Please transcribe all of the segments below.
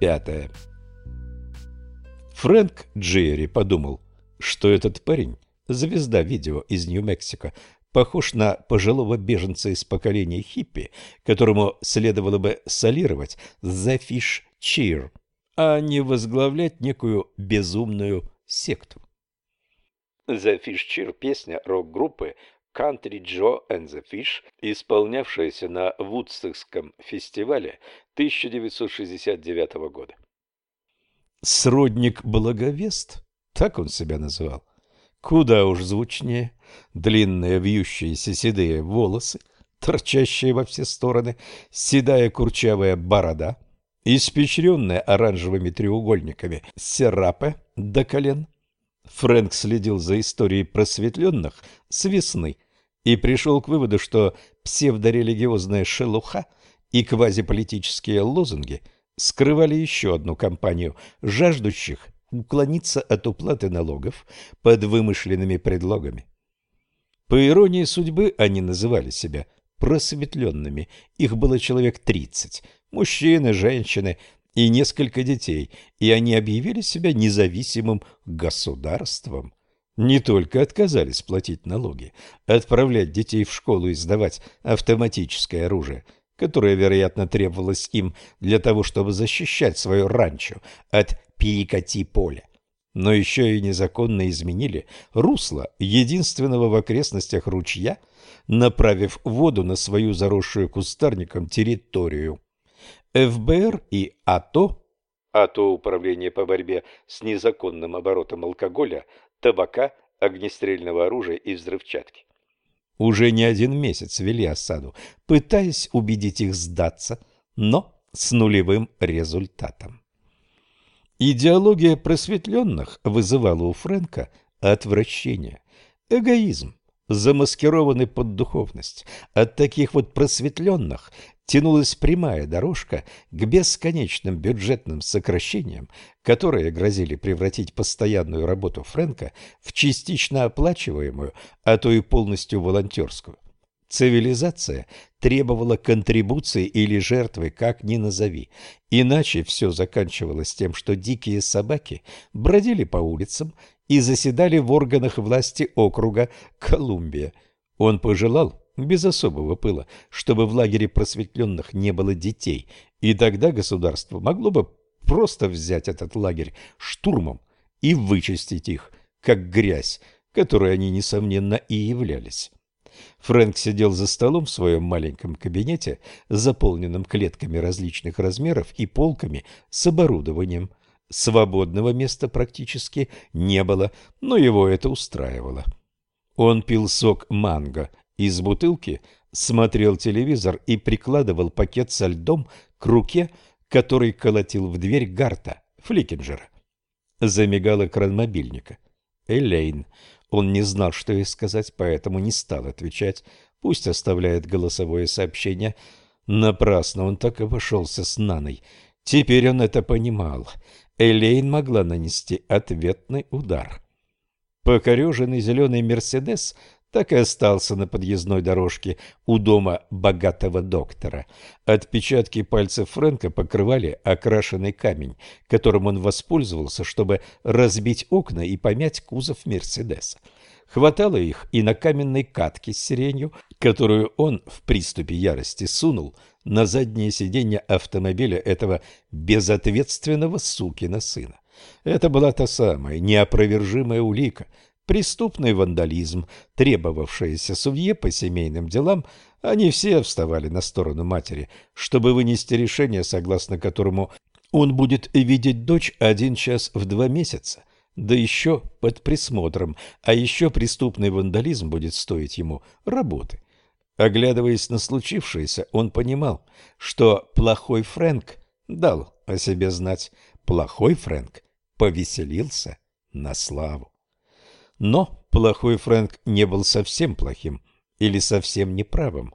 Пятое. Фрэнк Джерри подумал, что этот парень, звезда видео из Нью-Мексико, похож на пожилого беженца из поколения хиппи, которому следовало бы солировать «The Fish Cheer», а не возглавлять некую безумную секту. «The Fish Cheer» – песня рок-группы Country Joe and the Fish, исполнявшаяся на Вудстокском фестивале 1969 года. Сродник Благовест, так он себя называл, куда уж звучнее, длинные вьющиеся седые волосы, торчащие во все стороны, седая курчавая борода, испещренная оранжевыми треугольниками серапе до колен – Фрэнк следил за историей просветленных с весны и пришел к выводу, что псевдорелигиозная шелуха и квазиполитические лозунги скрывали еще одну кампанию жаждущих уклониться от уплаты налогов под вымышленными предлогами. По иронии судьбы они называли себя просветленными. Их было человек тридцать. Мужчины, женщины, и несколько детей, и они объявили себя независимым государством. Не только отказались платить налоги, отправлять детей в школу и сдавать автоматическое оружие, которое, вероятно, требовалось им для того, чтобы защищать свое ранчо от перекати поля, но еще и незаконно изменили русло единственного в окрестностях ручья, направив воду на свою заросшую кустарником территорию. ФБР и АТО, АТО Управление по борьбе с незаконным оборотом алкоголя, табака, огнестрельного оружия и взрывчатки. Уже не один месяц вели осаду, пытаясь убедить их сдаться, но с нулевым результатом. Идеология просветленных вызывала у Фрэнка отвращение, эгоизм, замаскированный под духовность. От таких вот просветленных тянулась прямая дорожка к бесконечным бюджетным сокращениям, которые грозили превратить постоянную работу Фрэнка в частично оплачиваемую, а то и полностью волонтерскую. Цивилизация требовала контрибуции или жертвы, как ни назови, иначе все заканчивалось тем, что дикие собаки бродили по улицам и заседали в органах власти округа Колумбия. Он пожелал, без особого пыла, чтобы в лагере просветленных не было детей, и тогда государство могло бы просто взять этот лагерь штурмом и вычистить их, как грязь, которой они, несомненно, и являлись. Фрэнк сидел за столом в своем маленьком кабинете, заполненном клетками различных размеров и полками с оборудованием. Свободного места практически не было, но его это устраивало. Он пил сок манго из бутылки, смотрел телевизор и прикладывал пакет со льдом к руке, который колотил в дверь Гарта, Фликинджера. Замигал экран мобильника. Элейн. Он не знал, что ей сказать, поэтому не стал отвечать. Пусть оставляет голосовое сообщение. Напрасно он так и вошелся с Наной. Теперь он это понимал. Элейн могла нанести ответный удар. Покореженный зеленый «Мерседес» так и остался на подъездной дорожке у дома богатого доктора. Отпечатки пальцев Фрэнка покрывали окрашенный камень, которым он воспользовался, чтобы разбить окна и помять кузов Мерседеса. Хватало их и на каменной катке с сиренью, которую он в приступе ярости сунул на заднее сиденье автомобиля этого безответственного сукина сына. Это была та самая неопровержимая улика, преступный вандализм, требовавшийся судье по семейным делам, они все вставали на сторону матери, чтобы вынести решение, согласно которому он будет видеть дочь один час в два месяца, да еще под присмотром, а еще преступный вандализм будет стоить ему работы. Оглядываясь на случившееся, он понимал, что плохой Фрэнк дал о себе знать, плохой Фрэнк повеселился на славу. Но плохой Фрэнк не был совсем плохим или совсем неправым.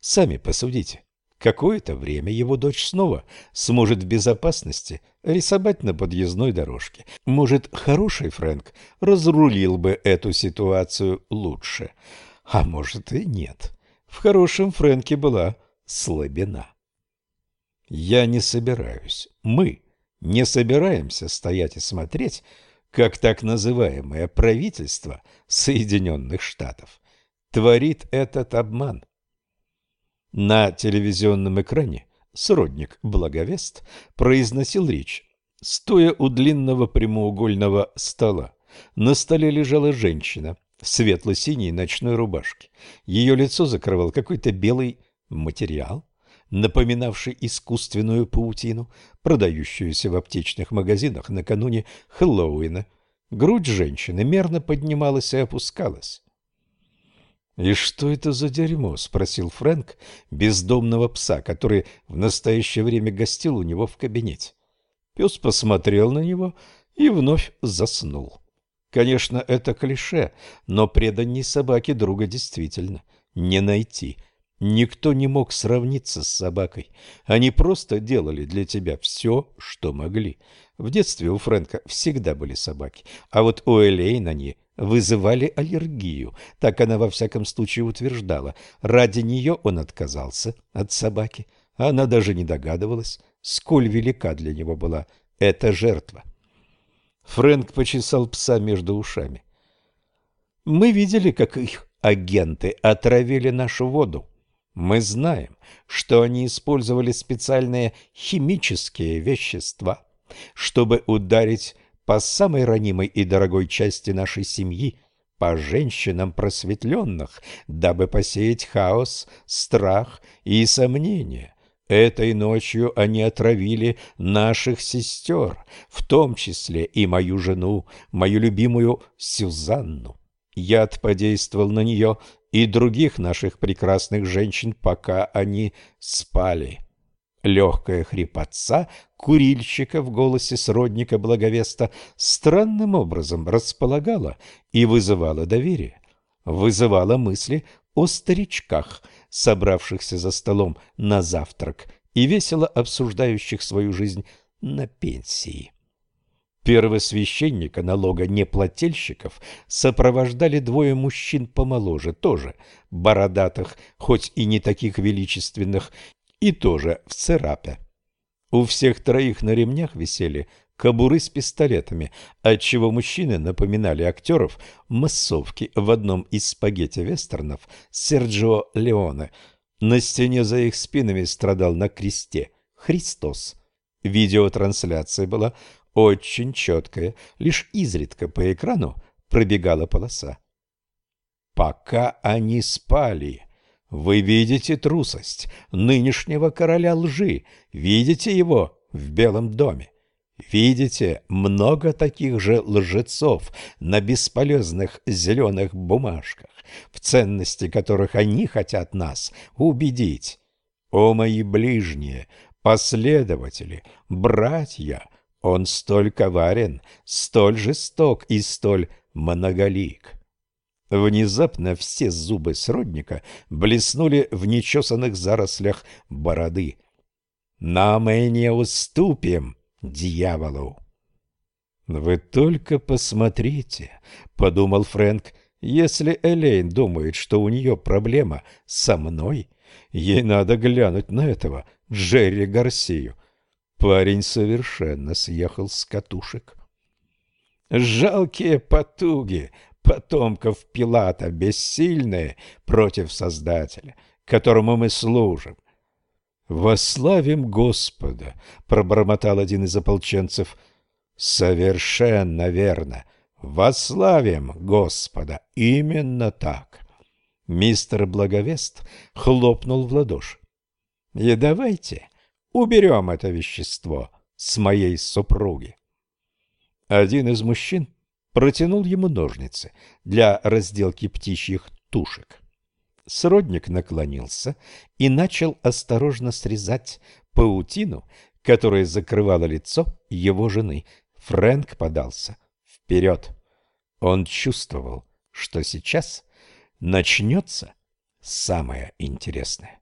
Сами посудите. Какое-то время его дочь снова сможет в безопасности рисовать на подъездной дорожке. Может, хороший Фрэнк разрулил бы эту ситуацию лучше. А может и нет. В хорошем Фрэнке была слабина. Я не собираюсь. Мы не собираемся стоять и смотреть, как так называемое правительство Соединенных Штатов творит этот обман. На телевизионном экране сродник Благовест произносил речь, стоя у длинного прямоугольного стола. На столе лежала женщина в светло-синей ночной рубашке. Ее лицо закрывал какой-то белый материал, напоминавший искусственную паутину, продающуюся в аптечных магазинах накануне Хэллоуина. Грудь женщины мерно поднималась и опускалась. «И что это за дерьмо?» — спросил Фрэнк бездомного пса, который в настоящее время гостил у него в кабинете. Пес посмотрел на него и вновь заснул. Конечно, это клише, но преданней собаке друга действительно не найти. Никто не мог сравниться с собакой. Они просто делали для тебя все, что могли. В детстве у Фрэнка всегда были собаки, а вот у Элейн они вызывали аллергию. Так она во всяком случае утверждала. Ради нее он отказался от собаки. Она даже не догадывалась, сколь велика для него была эта жертва. Фрэнк почесал пса между ушами. «Мы видели, как их агенты отравили нашу воду. Мы знаем, что они использовали специальные химические вещества, чтобы ударить по самой ранимой и дорогой части нашей семьи, по женщинам просветленных, дабы посеять хаос, страх и сомнения. Этой ночью они отравили наших сестер, в том числе и мою жену, мою любимую Сюзанну. Яд подействовал на нее и других наших прекрасных женщин, пока они спали. Легкая хрипотца курильщика в голосе сродника благовеста странным образом располагала и вызывала доверие, вызывала мысли о старичках – собравшихся за столом на завтрак и весело обсуждающих свою жизнь на пенсии. Первосвященника налога неплательщиков сопровождали двое мужчин помоложе, тоже бородатых, хоть и не таких величественных, и тоже в церапе. У всех троих на ремнях висели кобуры с пистолетами, отчего мужчины напоминали актеров массовки в одном из спагетти-вестернов Серджио Леоне. На стене за их спинами страдал на кресте Христос. Видеотрансляция была очень четкая, лишь изредка по экрану пробегала полоса. Пока они спали, вы видите трусость нынешнего короля лжи, видите его в Белом доме. Видите, много таких же лжецов на бесполезных зеленых бумажках, в ценности которых они хотят нас убедить. О, мои ближние, последователи, братья, он столь коварен, столь жесток и столь многолик. Внезапно все зубы сродника блеснули в нечесанных зарослях бороды. «Нам мы не уступим!» дьяволу. «Вы только посмотрите», — подумал Фрэнк, — «если Элейн думает, что у нее проблема со мной, ей надо глянуть на этого Джерри Гарсию. Парень совершенно съехал с катушек». «Жалкие потуги потомков Пилата, бессильные против Создателя, которому мы служим. «Вославим Господа!» — пробормотал один из ополченцев. «Совершенно верно! Вославим Господа! Именно так!» Мистер Благовест хлопнул в ладоши. «И давайте уберем это вещество с моей супруги!» Один из мужчин протянул ему ножницы для разделки птичьих тушек. Сродник наклонился и начал осторожно срезать паутину, которая закрывала лицо его жены. Фрэнк подался вперед. Он чувствовал, что сейчас начнется самое интересное.